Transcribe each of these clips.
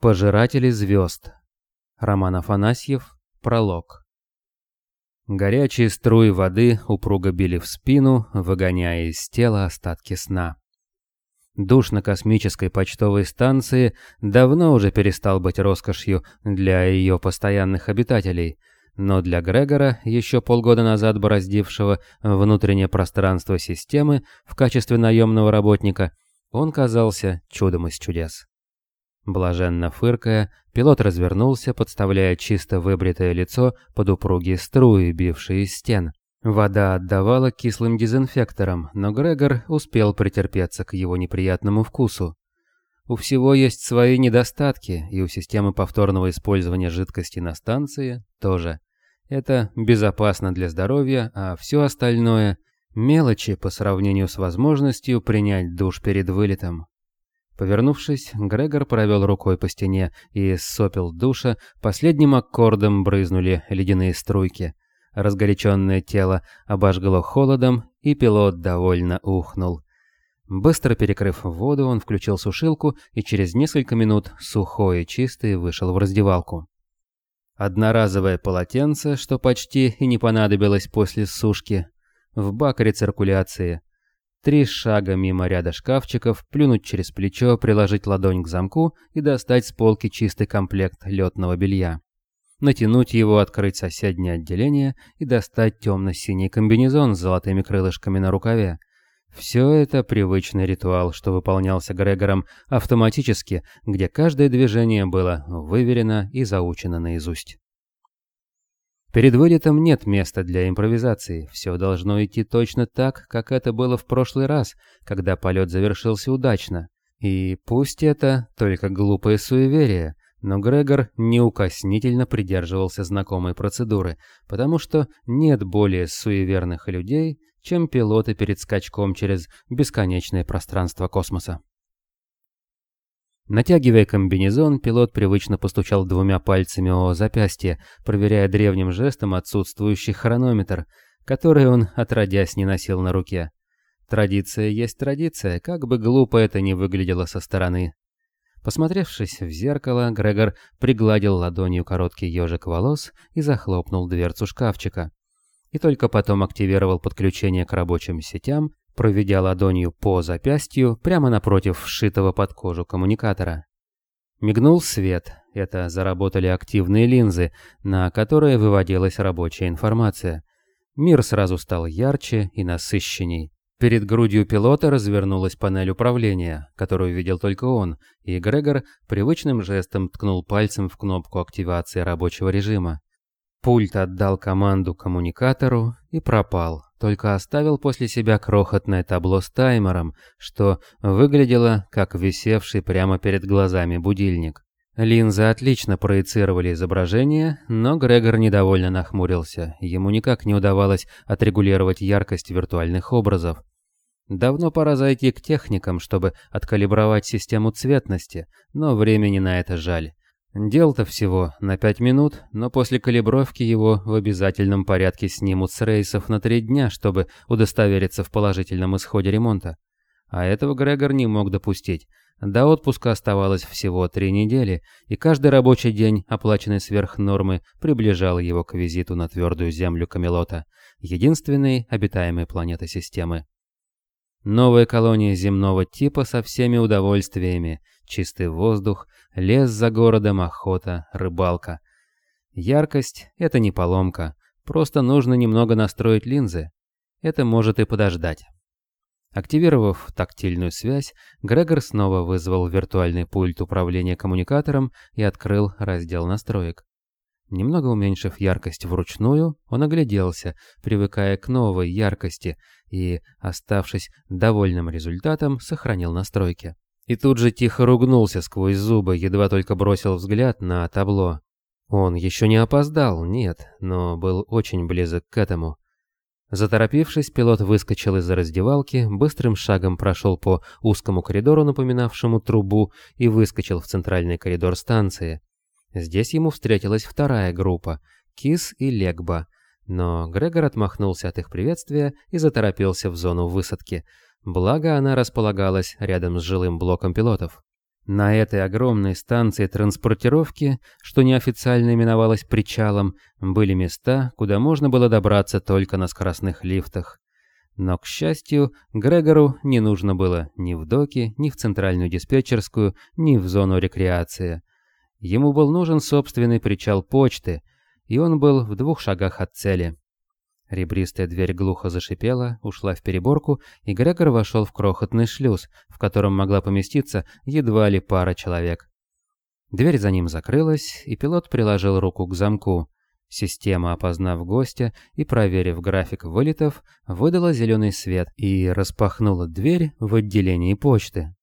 Пожиратели звезд. Роман Афанасьев. Пролог. Горячие струи воды упруго били в спину, выгоняя из тела остатки сна. Душ на космической почтовой станции давно уже перестал быть роскошью для ее постоянных обитателей, но для Грегора, еще полгода назад бороздившего внутреннее пространство системы в качестве наемного работника, он казался чудом из чудес. Блаженно фыркая, пилот развернулся, подставляя чисто выбритое лицо под упругие струи, бившие из стен. Вода отдавала кислым дезинфектором, но Грегор успел претерпеться к его неприятному вкусу. У всего есть свои недостатки, и у системы повторного использования жидкости на станции тоже. Это безопасно для здоровья, а все остальное – мелочи по сравнению с возможностью принять душ перед вылетом. Повернувшись, Грегор провел рукой по стене и сопел душа, последним аккордом брызнули ледяные струйки. Разгоряченное тело обожгло холодом, и пилот довольно ухнул. Быстро перекрыв воду, он включил сушилку и через несколько минут, сухой и чистый, вышел в раздевалку. Одноразовое полотенце, что почти и не понадобилось после сушки, в бак рециркуляции, Три шага мимо ряда шкафчиков, плюнуть через плечо, приложить ладонь к замку и достать с полки чистый комплект летного белья. Натянуть его, открыть соседнее отделение и достать темно-синий комбинезон с золотыми крылышками на рукаве. Все это привычный ритуал, что выполнялся Грегором автоматически, где каждое движение было выверено и заучено наизусть. Перед вылетом нет места для импровизации, все должно идти точно так, как это было в прошлый раз, когда полет завершился удачно. И пусть это только глупое суеверие, но Грегор неукоснительно придерживался знакомой процедуры, потому что нет более суеверных людей, чем пилоты перед скачком через бесконечное пространство космоса. Натягивая комбинезон, пилот привычно постучал двумя пальцами о запястье, проверяя древним жестом отсутствующий хронометр, который он отродясь не носил на руке. Традиция есть традиция, как бы глупо это ни выглядело со стороны. Посмотревшись в зеркало, Грегор пригладил ладонью короткий ежик волос и захлопнул дверцу шкафчика. И только потом активировал подключение к рабочим сетям, проведя ладонью по запястью прямо напротив вшитого под кожу коммуникатора. Мигнул свет, это заработали активные линзы, на которые выводилась рабочая информация. Мир сразу стал ярче и насыщенней. Перед грудью пилота развернулась панель управления, которую видел только он, и Грегор привычным жестом ткнул пальцем в кнопку активации рабочего режима. Пульт отдал команду коммуникатору и пропал, только оставил после себя крохотное табло с таймером, что выглядело как висевший прямо перед глазами будильник. Линзы отлично проецировали изображение, но Грегор недовольно нахмурился. Ему никак не удавалось отрегулировать яркость виртуальных образов. Давно пора зайти к техникам, чтобы откалибровать систему цветности, но времени на это жаль. Дел-то всего на пять минут, но после калибровки его в обязательном порядке снимут с рейсов на три дня, чтобы удостовериться в положительном исходе ремонта. А этого Грегор не мог допустить. До отпуска оставалось всего три недели, и каждый рабочий день, оплаченный сверх нормы, приближал его к визиту на твердую землю Камелота, единственной обитаемой планеты системы. Новая колония земного типа со всеми удовольствиями, чистый воздух, лес за городом, охота, рыбалка. Яркость — это не поломка, просто нужно немного настроить линзы. Это может и подождать. Активировав тактильную связь, Грегор снова вызвал виртуальный пульт управления коммуникатором и открыл раздел настроек. Немного уменьшив яркость вручную, он огляделся, привыкая к новой яркости, и, оставшись довольным результатом, сохранил настройки. И тут же тихо ругнулся сквозь зубы, едва только бросил взгляд на табло. Он еще не опоздал, нет, но был очень близок к этому. Заторопившись, пилот выскочил из раздевалки, быстрым шагом прошел по узкому коридору, напоминавшему трубу, и выскочил в центральный коридор станции. Здесь ему встретилась вторая группа — Кис и Легба, но Грегор отмахнулся от их приветствия и заторопился в зону высадки — Благо, она располагалась рядом с жилым блоком пилотов. На этой огромной станции транспортировки, что неофициально именовалось причалом, были места, куда можно было добраться только на скоростных лифтах. Но, к счастью, Грегору не нужно было ни в доки, ни в центральную диспетчерскую, ни в зону рекреации. Ему был нужен собственный причал почты, и он был в двух шагах от цели. Ребристая дверь глухо зашипела, ушла в переборку, и Грегор вошел в крохотный шлюз, в котором могла поместиться едва ли пара человек. Дверь за ним закрылась, и пилот приложил руку к замку. Система, опознав гостя и проверив график вылетов, выдала зеленый свет и распахнула дверь в отделении почты.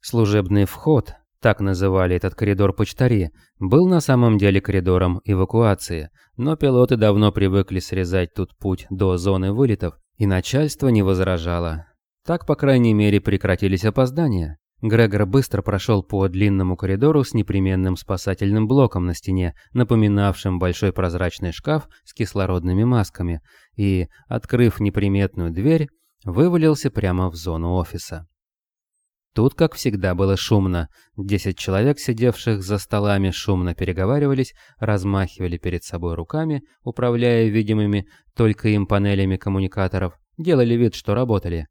Служебный вход, так называли этот коридор почтари, был на самом деле коридором эвакуации, но пилоты давно привыкли срезать тут путь до зоны вылетов, и начальство не возражало. Так, по крайней мере, прекратились опоздания. Грегор быстро прошел по длинному коридору с непременным спасательным блоком на стене, напоминавшим большой прозрачный шкаф с кислородными масками, и, открыв неприметную дверь, вывалился прямо в зону офиса. Тут, как всегда, было шумно. Десять человек, сидевших за столами, шумно переговаривались, размахивали перед собой руками, управляя видимыми только им панелями коммуникаторов, делали вид, что работали.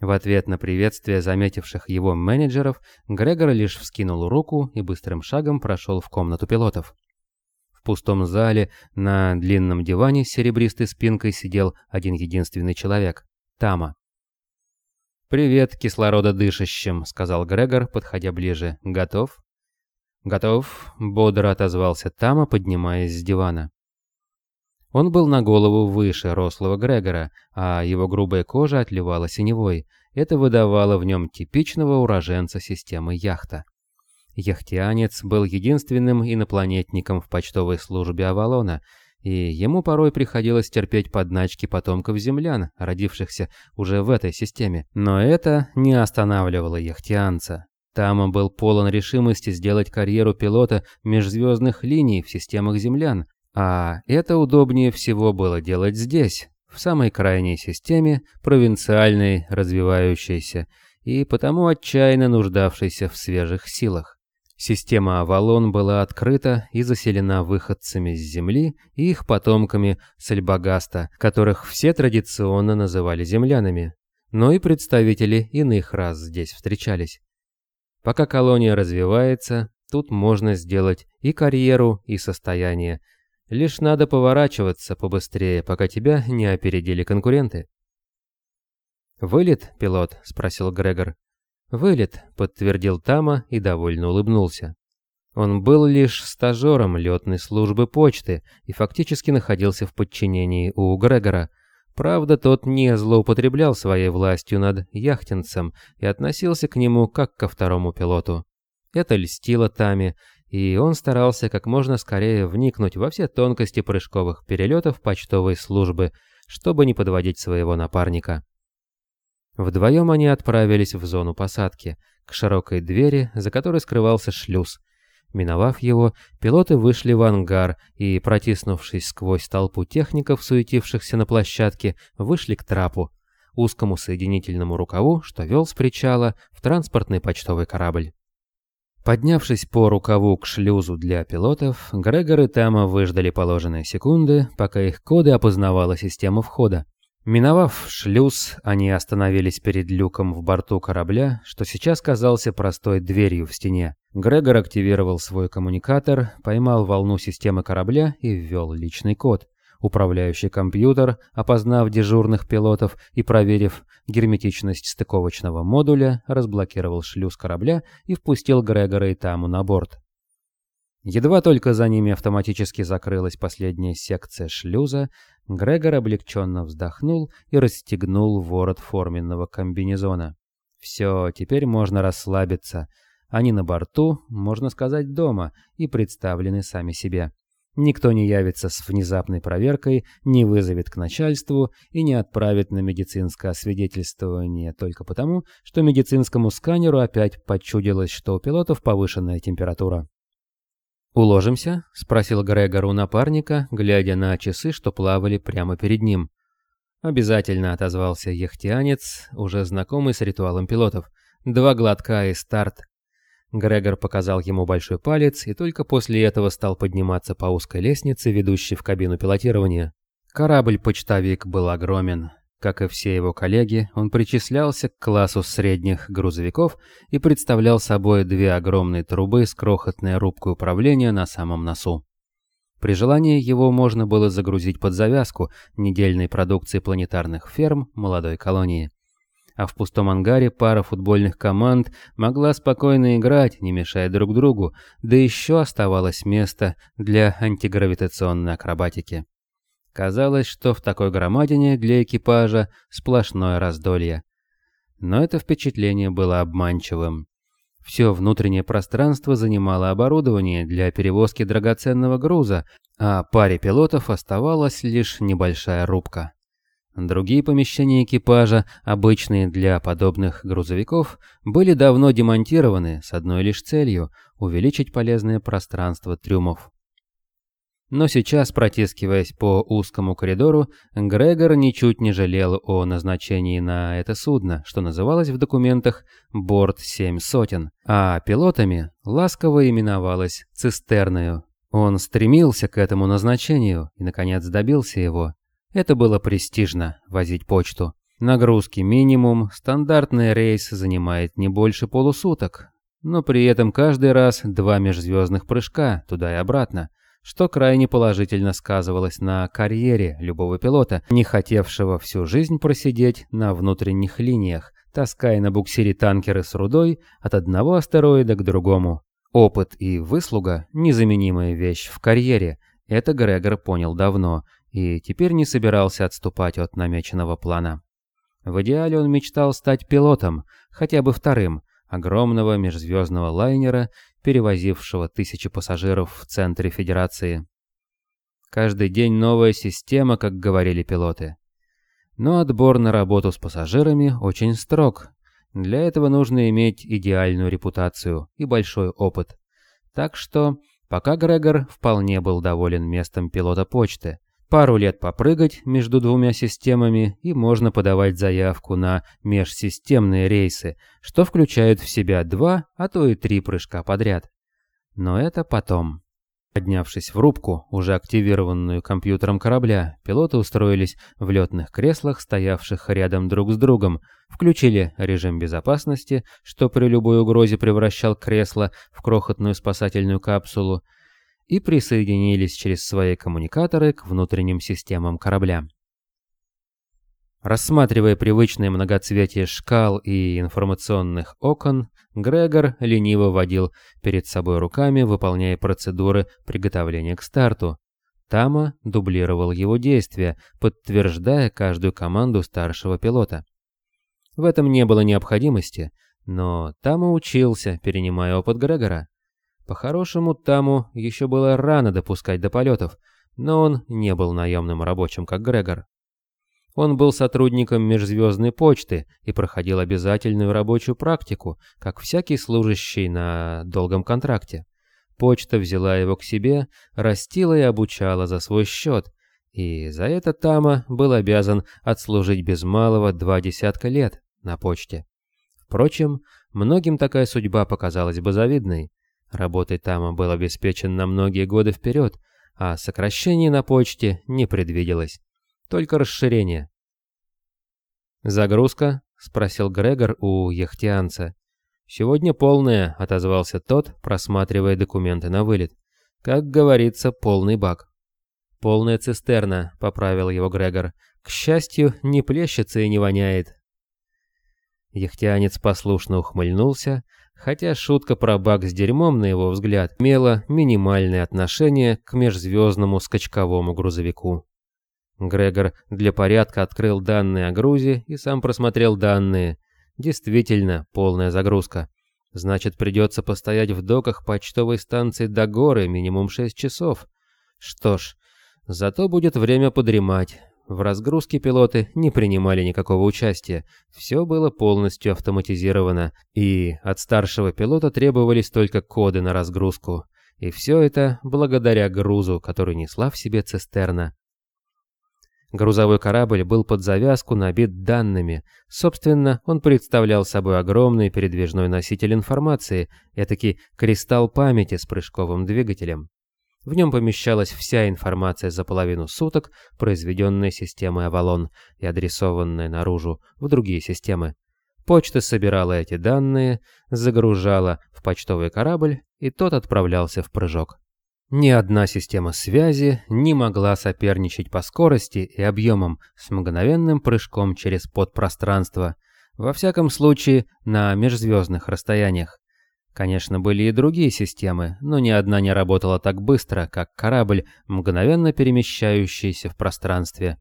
В ответ на приветствие заметивших его менеджеров, Грегор лишь вскинул руку и быстрым шагом прошел в комнату пилотов. В пустом зале на длинном диване с серебристой спинкой сидел один единственный человек — Тама. «Привет, кислорододышащим», — сказал Грегор, подходя ближе. «Готов?» «Готов», — бодро отозвался Тама, поднимаясь с дивана. Он был на голову выше рослого Грегора, а его грубая кожа отливала синевой. Это выдавало в нем типичного уроженца системы яхта. Яхтианец был единственным инопланетником в почтовой службе Авалона — и ему порой приходилось терпеть подначки потомков землян, родившихся уже в этой системе. Но это не останавливало яхтианца. Там он был полон решимости сделать карьеру пилота межзвездных линий в системах землян, а это удобнее всего было делать здесь, в самой крайней системе, провинциальной, развивающейся, и потому отчаянно нуждавшейся в свежих силах. Система Авалон была открыта и заселена выходцами с Земли и их потомками Сальбагаста, которых все традиционно называли землянами, но и представители иных рас здесь встречались. Пока колония развивается, тут можно сделать и карьеру, и состояние. Лишь надо поворачиваться побыстрее, пока тебя не опередили конкуренты. «Вылет, пилот?» — спросил Грегор. «Вылет», — подтвердил Тама и довольно улыбнулся. Он был лишь стажером летной службы почты и фактически находился в подчинении у Грегора. Правда, тот не злоупотреблял своей властью над яхтенцем и относился к нему как ко второму пилоту. Это льстило Таме, и он старался как можно скорее вникнуть во все тонкости прыжковых перелетов почтовой службы, чтобы не подводить своего напарника. Вдвоем они отправились в зону посадки, к широкой двери, за которой скрывался шлюз. Миновав его, пилоты вышли в ангар и, протиснувшись сквозь толпу техников, суетившихся на площадке, вышли к трапу, узкому соединительному рукаву, что вел с причала в транспортный почтовый корабль. Поднявшись по рукаву к шлюзу для пилотов, Грегор и Тама выждали положенные секунды, пока их коды опознавала система входа. Миновав шлюз, они остановились перед люком в борту корабля, что сейчас казался простой дверью в стене. Грегор активировал свой коммуникатор, поймал волну системы корабля и ввел личный код. Управляющий компьютер, опознав дежурных пилотов и проверив герметичность стыковочного модуля, разблокировал шлюз корабля и впустил Грегора и Таму на борт. Едва только за ними автоматически закрылась последняя секция шлюза, Грегор облегченно вздохнул и расстегнул ворот форменного комбинезона. Все, теперь можно расслабиться. Они на борту, можно сказать, дома и представлены сами себе. Никто не явится с внезапной проверкой, не вызовет к начальству и не отправит на медицинское освидетельствование только потому, что медицинскому сканеру опять почудилось, что у пилотов повышенная температура. «Уложимся?» — спросил Грегор у напарника, глядя на часы, что плавали прямо перед ним. «Обязательно», — отозвался яхтианец, уже знакомый с ритуалом пилотов. «Два глотка и старт». Грегор показал ему большой палец и только после этого стал подниматься по узкой лестнице, ведущей в кабину пилотирования. Корабль-почтовик был огромен. Как и все его коллеги, он причислялся к классу средних грузовиков и представлял собой две огромные трубы с крохотной рубкой управления на самом носу. При желании его можно было загрузить под завязку недельной продукции планетарных ферм молодой колонии а в пустом ангаре пара футбольных команд могла спокойно играть, не мешая друг другу, да еще оставалось место для антигравитационной акробатики. Казалось, что в такой громадине для экипажа сплошное раздолье. Но это впечатление было обманчивым. Все внутреннее пространство занимало оборудование для перевозки драгоценного груза, а паре пилотов оставалась лишь небольшая рубка. Другие помещения экипажа, обычные для подобных грузовиков, были давно демонтированы с одной лишь целью – увеличить полезное пространство трюмов. Но сейчас, протискиваясь по узкому коридору, Грегор ничуть не жалел о назначении на это судно, что называлось в документах «Борт семь сотен», а пилотами ласково именовалось «Цистерною». Он стремился к этому назначению и, наконец, добился его. Это было престижно – возить почту. Нагрузки минимум, стандартный рейс занимает не больше полусуток, но при этом каждый раз два межзвездных прыжка туда и обратно, что крайне положительно сказывалось на карьере любого пилота, не хотевшего всю жизнь просидеть на внутренних линиях, таская на буксире танкеры с рудой от одного астероида к другому. Опыт и выслуга – незаменимая вещь в карьере, это Грегор понял давно и теперь не собирался отступать от намеченного плана. В идеале он мечтал стать пилотом, хотя бы вторым, огромного межзвездного лайнера, перевозившего тысячи пассажиров в центре Федерации. Каждый день новая система, как говорили пилоты. Но отбор на работу с пассажирами очень строг. Для этого нужно иметь идеальную репутацию и большой опыт. Так что пока Грегор вполне был доволен местом пилота почты – Пару лет попрыгать между двумя системами и можно подавать заявку на межсистемные рейсы, что включают в себя два, а то и три прыжка подряд. Но это потом. Поднявшись в рубку, уже активированную компьютером корабля, пилоты устроились в летных креслах, стоявших рядом друг с другом, включили режим безопасности, что при любой угрозе превращал кресло в крохотную спасательную капсулу, и присоединились через свои коммуникаторы к внутренним системам корабля. Рассматривая привычные многоцветие шкал и информационных окон, Грегор лениво водил перед собой руками, выполняя процедуры приготовления к старту. Тама дублировал его действия, подтверждая каждую команду старшего пилота. В этом не было необходимости, но Тама учился, перенимая опыт Грегора. По-хорошему, Таму еще было рано допускать до полетов, но он не был наемным рабочим, как Грегор. Он был сотрудником межзвездной почты и проходил обязательную рабочую практику, как всякий служащий на долгом контракте. Почта взяла его к себе, растила и обучала за свой счет, и за это Тама был обязан отслужить без малого два десятка лет на почте. Впрочем, многим такая судьба показалась бы завидной. Работой Тама был обеспечен на многие годы вперед, а сокращений на почте не предвиделось. Только расширение. «Загрузка?» — спросил Грегор у яхтианца. «Сегодня полная», — отозвался тот, просматривая документы на вылет. «Как говорится, полный бак». «Полная цистерна», — поправил его Грегор. «К счастью, не плещется и не воняет». Яхтианец послушно ухмыльнулся, хотя шутка про бак с дерьмом, на его взгляд, имела минимальное отношение к межзвездному скачковому грузовику. Грегор для порядка открыл данные о грузе и сам просмотрел данные. Действительно, полная загрузка. Значит, придется постоять в доках почтовой станции до горы минимум 6 часов. Что ж, зато будет время подремать. В разгрузке пилоты не принимали никакого участия, все было полностью автоматизировано, и от старшего пилота требовались только коды на разгрузку. И все это благодаря грузу, который несла в себе цистерна. Грузовой корабль был под завязку набит данными. Собственно, он представлял собой огромный передвижной носитель информации, этакий кристалл памяти с прыжковым двигателем. В нем помещалась вся информация за половину суток, произведенная системой Авалон и адресованная наружу в другие системы. Почта собирала эти данные, загружала в почтовый корабль, и тот отправлялся в прыжок. Ни одна система связи не могла соперничать по скорости и объемам с мгновенным прыжком через подпространство, во всяком случае на межзвездных расстояниях. Конечно, были и другие системы, но ни одна не работала так быстро, как корабль, мгновенно перемещающийся в пространстве.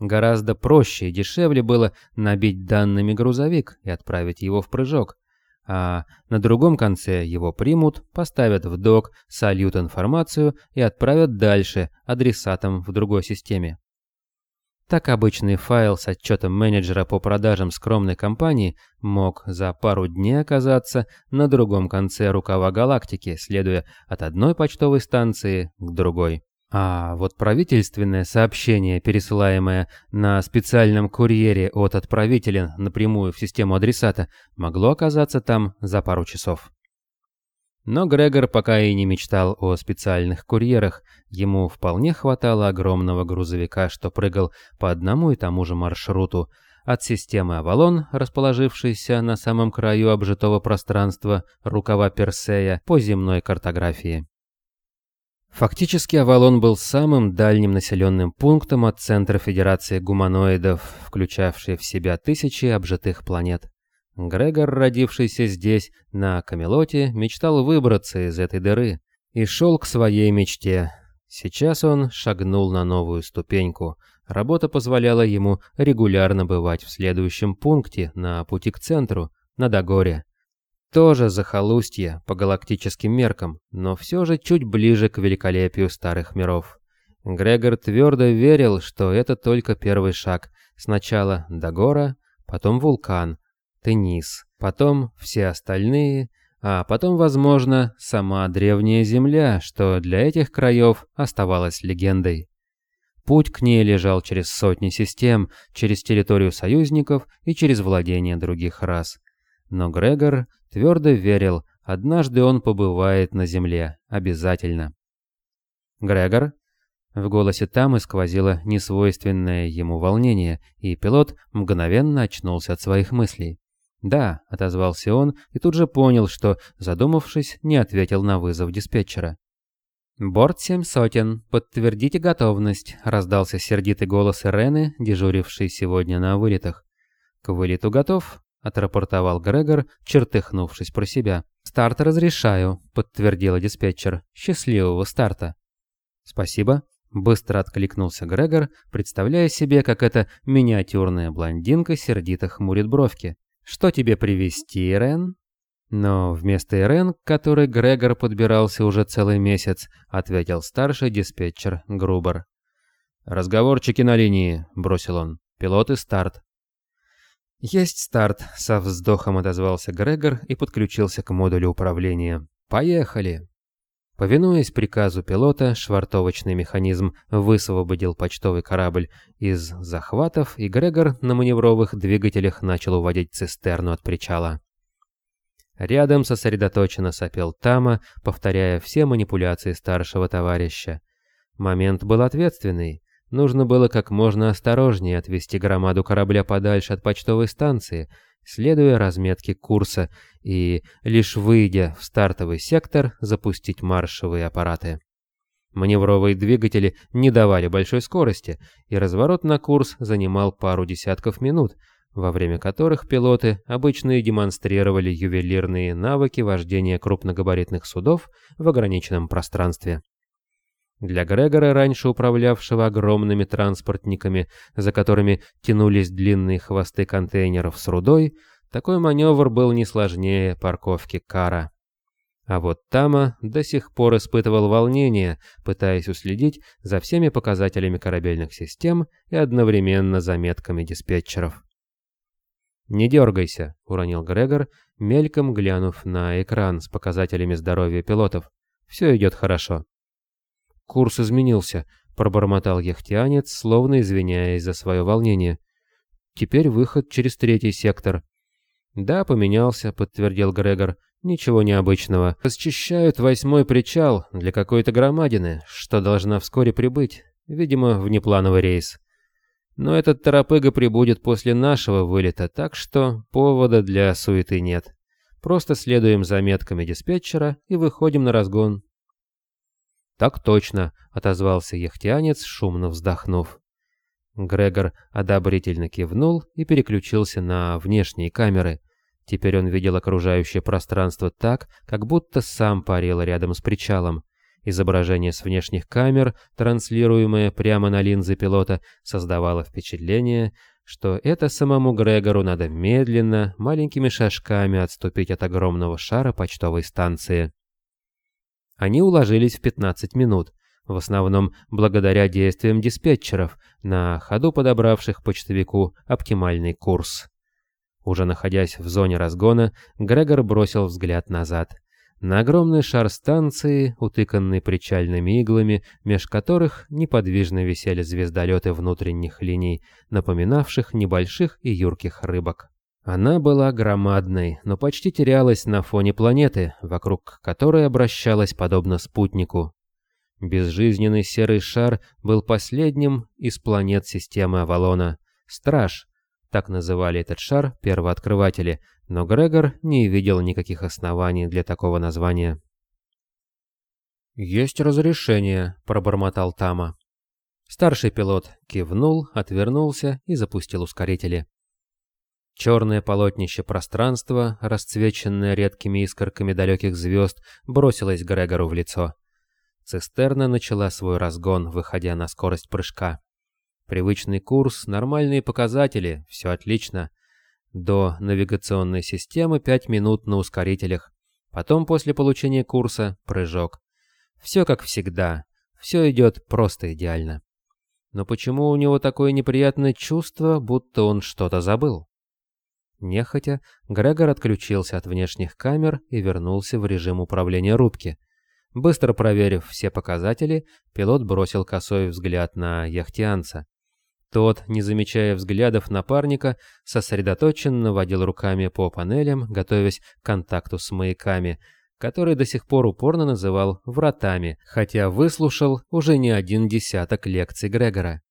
Гораздо проще и дешевле было набить данными грузовик и отправить его в прыжок, а на другом конце его примут, поставят в док, сольют информацию и отправят дальше адресатам в другой системе. Так обычный файл с отчетом менеджера по продажам скромной компании мог за пару дней оказаться на другом конце рукава галактики, следуя от одной почтовой станции к другой. А вот правительственное сообщение, пересылаемое на специальном курьере от отправителя напрямую в систему адресата, могло оказаться там за пару часов. Но Грегор пока и не мечтал о специальных курьерах, ему вполне хватало огромного грузовика, что прыгал по одному и тому же маршруту, от системы Авалон, расположившейся на самом краю обжитого пространства рукава Персея по земной картографии. Фактически Авалон был самым дальним населенным пунктом от центра Федерации гуманоидов, включавшей в себя тысячи обжитых планет. Грегор, родившийся здесь, на Камелоте, мечтал выбраться из этой дыры и шел к своей мечте. Сейчас он шагнул на новую ступеньку. Работа позволяла ему регулярно бывать в следующем пункте на пути к центру, на Дагоре. Тоже захолустье по галактическим меркам, но все же чуть ближе к великолепию старых миров. Грегор твердо верил, что это только первый шаг. Сначала Дагора, потом вулкан, Тенис, потом все остальные, а потом, возможно, сама древняя Земля, что для этих краев оставалась легендой. Путь к ней лежал через сотни систем, через территорию союзников и через владения других рас. Но Грегор твердо верил, однажды он побывает на Земле, обязательно. «Грегор?» В голосе Тамы сквозило несвойственное ему волнение, и пилот мгновенно очнулся от своих мыслей. «Да», — отозвался он и тут же понял, что, задумавшись, не ответил на вызов диспетчера. «Борт семь сотен, подтвердите готовность», — раздался сердитый голос Ирены, дежурившей сегодня на вылетах. «К вылету готов?» — отрапортовал Грегор, чертыхнувшись про себя. «Старт разрешаю», — подтвердила диспетчер. «Счастливого старта». «Спасибо», — быстро откликнулся Грегор, представляя себе, как эта миниатюрная блондинка сердито хмурит бровки. «Что тебе привезти, Рен?» Но вместо Ирен, к которой Грегор подбирался уже целый месяц, ответил старший диспетчер Грубер. «Разговорчики на линии», — бросил он. «Пилоты старт». «Есть старт», — со вздохом отозвался Грегор и подключился к модулю управления. «Поехали!» Повинуясь приказу пилота, швартовочный механизм высвободил почтовый корабль из захватов, и Грегор на маневровых двигателях начал уводить цистерну от причала. Рядом сосредоточенно сопел Тама, повторяя все манипуляции старшего товарища. Момент был ответственный. Нужно было как можно осторожнее отвести громаду корабля подальше от почтовой станции — следуя разметке курса и, лишь выйдя в стартовый сектор, запустить маршевые аппараты. Маневровые двигатели не давали большой скорости, и разворот на курс занимал пару десятков минут, во время которых пилоты обычно и демонстрировали ювелирные навыки вождения крупногабаритных судов в ограниченном пространстве. Для Грегора, раньше управлявшего огромными транспортниками, за которыми тянулись длинные хвосты контейнеров с рудой, такой маневр был не сложнее парковки кара. А вот Тама до сих пор испытывал волнение, пытаясь уследить за всеми показателями корабельных систем и одновременно заметками диспетчеров. «Не дергайся», — уронил Грегор, мельком глянув на экран с показателями здоровья пилотов. «Все идет хорошо». «Курс изменился», — пробормотал яхтианец, словно извиняясь за свое волнение. «Теперь выход через третий сектор». «Да, поменялся», — подтвердил Грегор. «Ничего необычного. Расчищают восьмой причал для какой-то громадины, что должна вскоре прибыть. Видимо, внеплановый рейс. Но этот торопыга прибудет после нашего вылета, так что повода для суеты нет. Просто следуем заметками диспетчера и выходим на разгон». «Так точно», — отозвался яхтианец, шумно вздохнув. Грегор одобрительно кивнул и переключился на внешние камеры. Теперь он видел окружающее пространство так, как будто сам парил рядом с причалом. Изображение с внешних камер, транслируемое прямо на линзы пилота, создавало впечатление, что это самому Грегору надо медленно, маленькими шажками отступить от огромного шара почтовой станции. Они уложились в 15 минут, в основном благодаря действиям диспетчеров, на ходу подобравших почтовику оптимальный курс. Уже находясь в зоне разгона, Грегор бросил взгляд назад. На огромный шар станции, утыканный причальными иглами, меж которых неподвижно висели звездолеты внутренних линий, напоминавших небольших и юрких рыбок. Она была громадной, но почти терялась на фоне планеты, вокруг которой обращалась подобно спутнику. Безжизненный серый шар был последним из планет системы Авалона. Страж, так называли этот шар первооткрыватели, но Грегор не видел никаких оснований для такого названия. «Есть разрешение», — пробормотал Тама. Старший пилот кивнул, отвернулся и запустил ускорители. Черное полотнище пространства, расцвеченное редкими искорками далеких звезд, бросилось Грегору в лицо. Цистерна начала свой разгон, выходя на скорость прыжка. Привычный курс, нормальные показатели, все отлично. До навигационной системы 5 минут на ускорителях. Потом, после получения курса, прыжок. Все как всегда. Все идет просто идеально. Но почему у него такое неприятное чувство, будто он что-то забыл? Нехотя, Грегор отключился от внешних камер и вернулся в режим управления рубки – Быстро проверив все показатели, пилот бросил косой взгляд на яхтианца. Тот, не замечая взглядов напарника, сосредоточенно водил руками по панелям, готовясь к контакту с маяками, который до сих пор упорно называл «вратами», хотя выслушал уже не один десяток лекций Грегора.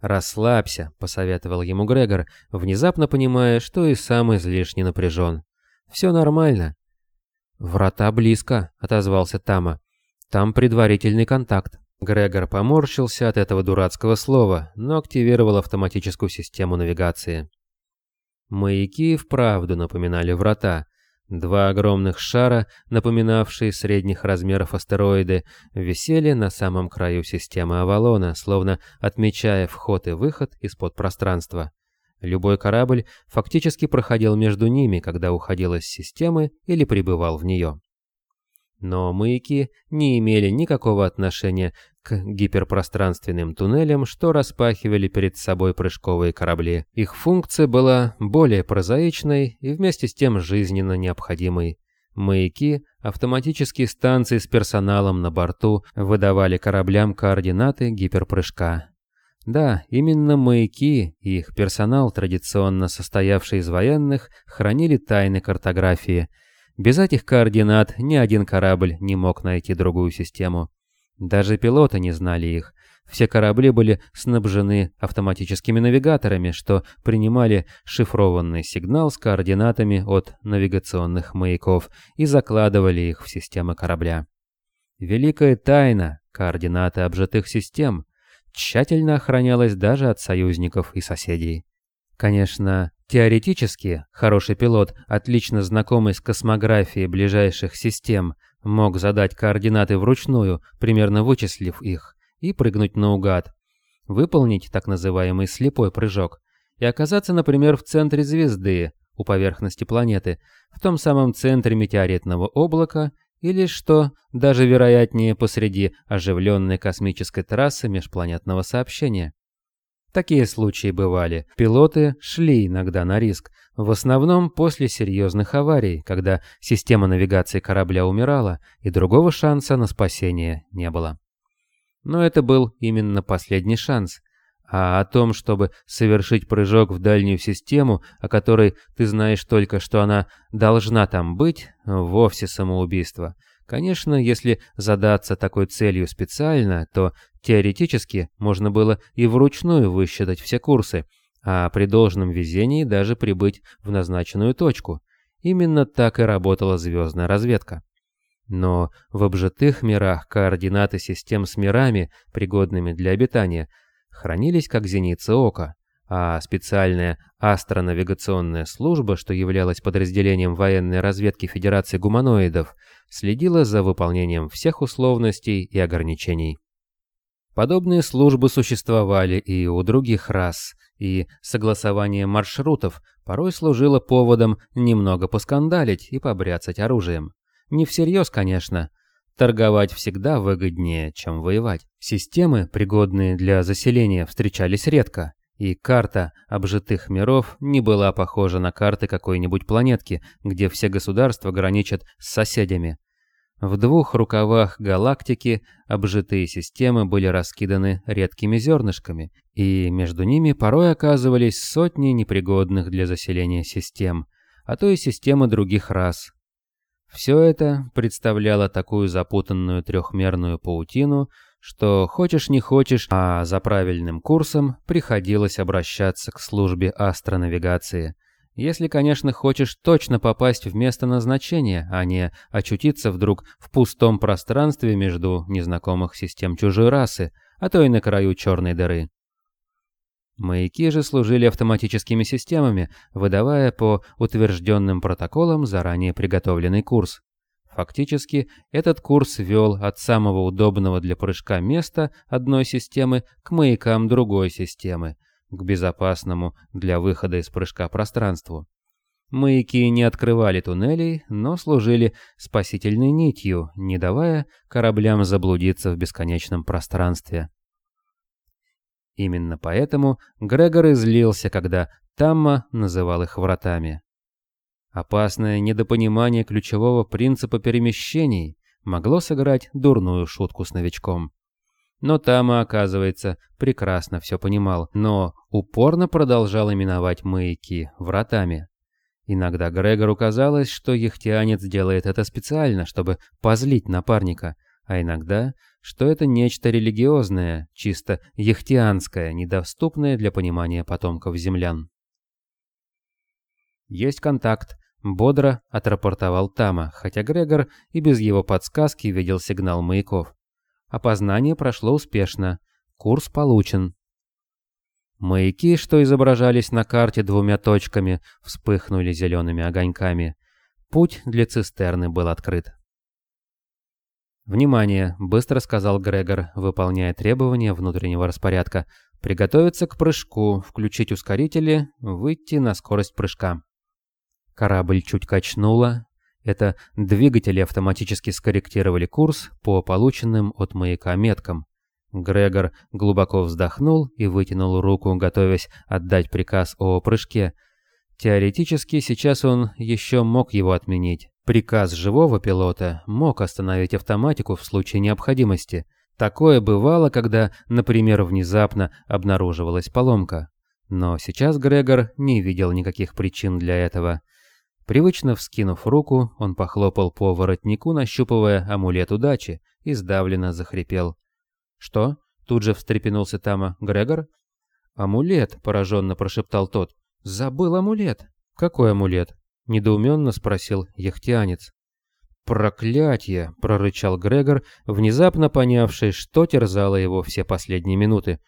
«Расслабься», — посоветовал ему Грегор, внезапно понимая, что и сам излишне напряжен. «Все нормально. «Врата близко», — отозвался Тама. «Там предварительный контакт». Грегор поморщился от этого дурацкого слова, но активировал автоматическую систему навигации. Маяки вправду напоминали врата. Два огромных шара, напоминавшие средних размеров астероиды, висели на самом краю системы Авалона, словно отмечая вход и выход из-под пространства. Любой корабль фактически проходил между ними, когда уходил из системы или прибывал в нее. Но маяки не имели никакого отношения к гиперпространственным туннелям, что распахивали перед собой прыжковые корабли. Их функция была более прозаичной и вместе с тем жизненно необходимой. Маяки, автоматические станции с персоналом на борту, выдавали кораблям координаты гиперпрыжка. Да, именно маяки и их персонал, традиционно состоявший из военных, хранили тайны картографии. Без этих координат ни один корабль не мог найти другую систему. Даже пилоты не знали их. Все корабли были снабжены автоматическими навигаторами, что принимали шифрованный сигнал с координатами от навигационных маяков и закладывали их в системы корабля. Великая тайна – координаты обжитых систем – тщательно охранялась даже от союзников и соседей. Конечно, теоретически хороший пилот, отлично знакомый с космографией ближайших систем, мог задать координаты вручную, примерно вычислив их, и прыгнуть наугад, выполнить так называемый слепой прыжок и оказаться, например, в центре звезды, у поверхности планеты, в том самом центре метеоритного облака или, что даже вероятнее, посреди оживленной космической трассы межпланетного сообщения. Такие случаи бывали. Пилоты шли иногда на риск, в основном после серьезных аварий, когда система навигации корабля умирала, и другого шанса на спасение не было. Но это был именно последний шанс. А о том, чтобы совершить прыжок в дальнюю систему, о которой ты знаешь только, что она должна там быть, вовсе самоубийство. Конечно, если задаться такой целью специально, то теоретически можно было и вручную высчитать все курсы, а при должном везении даже прибыть в назначенную точку. Именно так и работала звездная разведка. Но в обжитых мирах координаты систем с мирами, пригодными для обитания, хранились как зеницы ока, а специальная астронавигационная служба, что являлась подразделением военной разведки Федерации гуманоидов, следила за выполнением всех условностей и ограничений. Подобные службы существовали и у других рас, и согласование маршрутов порой служило поводом немного поскандалить и побряцать оружием. Не всерьез, конечно. Торговать всегда выгоднее, чем воевать. Системы, пригодные для заселения, встречались редко, и карта обжитых миров не была похожа на карты какой-нибудь планетки, где все государства граничат с соседями. В двух рукавах галактики обжитые системы были раскиданы редкими зернышками, и между ними порой оказывались сотни непригодных для заселения систем, а то и системы других рас, все это представляло такую запутанную трехмерную паутину, что хочешь не хочешь, а за правильным курсом приходилось обращаться к службе астронавигации. Если, конечно, хочешь точно попасть в место назначения, а не очутиться вдруг в пустом пространстве между незнакомых систем чужой расы, а то и на краю черной дыры. Маяки же служили автоматическими системами, выдавая по утвержденным протоколам заранее приготовленный курс. Фактически, этот курс вел от самого удобного для прыжка места одной системы к маякам другой системы, к безопасному для выхода из прыжка пространству. Маяки не открывали туннелей, но служили спасительной нитью, не давая кораблям заблудиться в бесконечном пространстве. Именно поэтому Грегор излился, когда Тамма называл их вратами. Опасное недопонимание ключевого принципа перемещений могло сыграть дурную шутку с новичком. Но Тама, оказывается, прекрасно все понимал, но упорно продолжал именовать маяки вратами. Иногда Грегору казалось, что ехтианец делает это специально, чтобы позлить напарника, а иногда, что это нечто религиозное, чисто ехтианское, недоступное для понимания потомков землян. «Есть контакт», — бодро отрапортовал Тама, хотя Грегор и без его подсказки видел сигнал маяков. Опознание прошло успешно. Курс получен. Маяки, что изображались на карте двумя точками, вспыхнули зелеными огоньками. Путь для цистерны был открыт. «Внимание!» — быстро сказал Грегор, выполняя требования внутреннего распорядка. «Приготовиться к прыжку, включить ускорители, выйти на скорость прыжка». Корабль чуть качнуло. Это двигатели автоматически скорректировали курс по полученным от маяка меткам. Грегор глубоко вздохнул и вытянул руку, готовясь отдать приказ о прыжке. Теоретически сейчас он еще мог его отменить. Приказ живого пилота мог остановить автоматику в случае необходимости. Такое бывало, когда, например, внезапно обнаруживалась поломка. Но сейчас Грегор не видел никаких причин для этого. Привычно вскинув руку, он похлопал по воротнику, нащупывая амулет удачи, и сдавленно захрипел. «Что?» — тут же встрепенулся Тама. «Грегор?» «Амулет!» — пораженно прошептал тот. «Забыл амулет!» «Какой амулет?» недоуменно спросил яхтианец. «Проклятье!» — прорычал Грегор, внезапно понявший, что терзало его все последние минуты.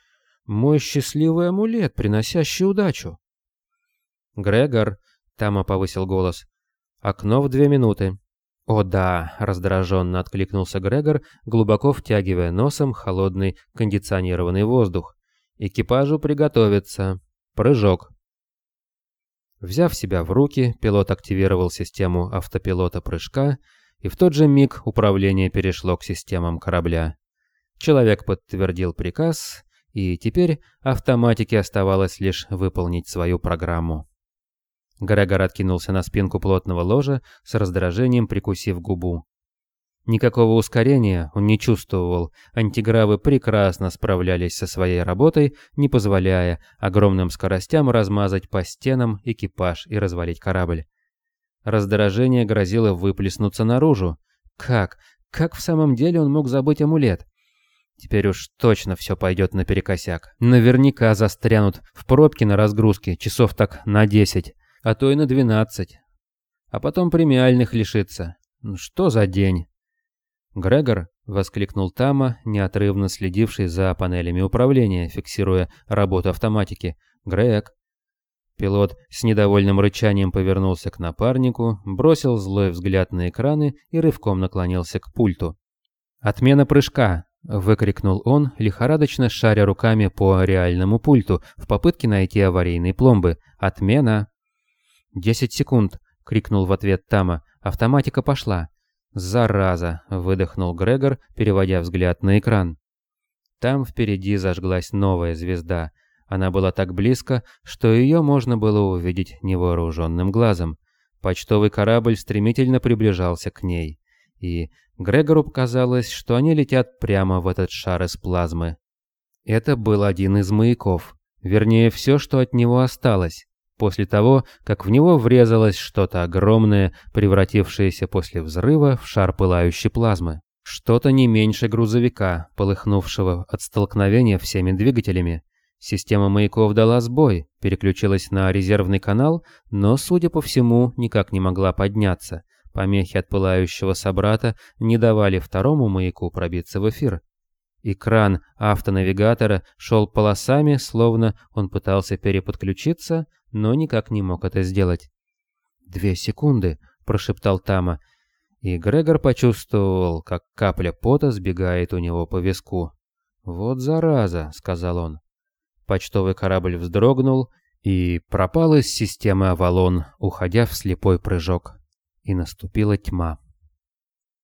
«Мой счастливый амулет, приносящий удачу!» «Грегор!» — Тама повысил голос. «Окно в две минуты». «О да!» — раздраженно откликнулся Грегор, глубоко втягивая носом холодный кондиционированный воздух. «Экипажу приготовиться. Прыжок». Взяв себя в руки, пилот активировал систему автопилота прыжка, и в тот же миг управление перешло к системам корабля. Человек подтвердил приказ, и теперь автоматике оставалось лишь выполнить свою программу. Грегор откинулся на спинку плотного ложа, с раздражением прикусив губу. Никакого ускорения он не чувствовал, антигравы прекрасно справлялись со своей работой, не позволяя огромным скоростям размазать по стенам экипаж и развалить корабль. Раздражение грозило выплеснуться наружу. Как? Как в самом деле он мог забыть амулет? Теперь уж точно все пойдет наперекосяк. Наверняка застрянут в пробке на разгрузке часов так на 10, а то и на 12. А потом премиальных лишится. Что за день? «Грегор!» — воскликнул Тама, неотрывно следивший за панелями управления, фиксируя работу автоматики. «Грег!» Пилот с недовольным рычанием повернулся к напарнику, бросил злой взгляд на экраны и рывком наклонился к пульту. «Отмена прыжка!» — выкрикнул он, лихорадочно шаря руками по реальному пульту в попытке найти аварийные пломбы. «Отмена!» «Десять секунд!» — крикнул в ответ Тама. «Автоматика пошла!» «Зараза!» — выдохнул Грегор, переводя взгляд на экран. Там впереди зажглась новая звезда. Она была так близко, что ее можно было увидеть невооруженным глазом. Почтовый корабль стремительно приближался к ней. И Грегору показалось, что они летят прямо в этот шар из плазмы. Это был один из маяков. Вернее, все, что от него осталось после того, как в него врезалось что-то огромное, превратившееся после взрыва в шар пылающей плазмы. Что-то не меньше грузовика, полыхнувшего от столкновения всеми двигателями. Система маяков дала сбой, переключилась на резервный канал, но, судя по всему, никак не могла подняться. Помехи от пылающего собрата не давали второму маяку пробиться в эфир. Экран автонавигатора шел полосами, словно он пытался переподключиться, но никак не мог это сделать. «Две секунды», — прошептал Тама, и Грегор почувствовал, как капля пота сбегает у него по виску. «Вот зараза», — сказал он. Почтовый корабль вздрогнул и пропал из системы Авалон, уходя в слепой прыжок. И наступила тьма.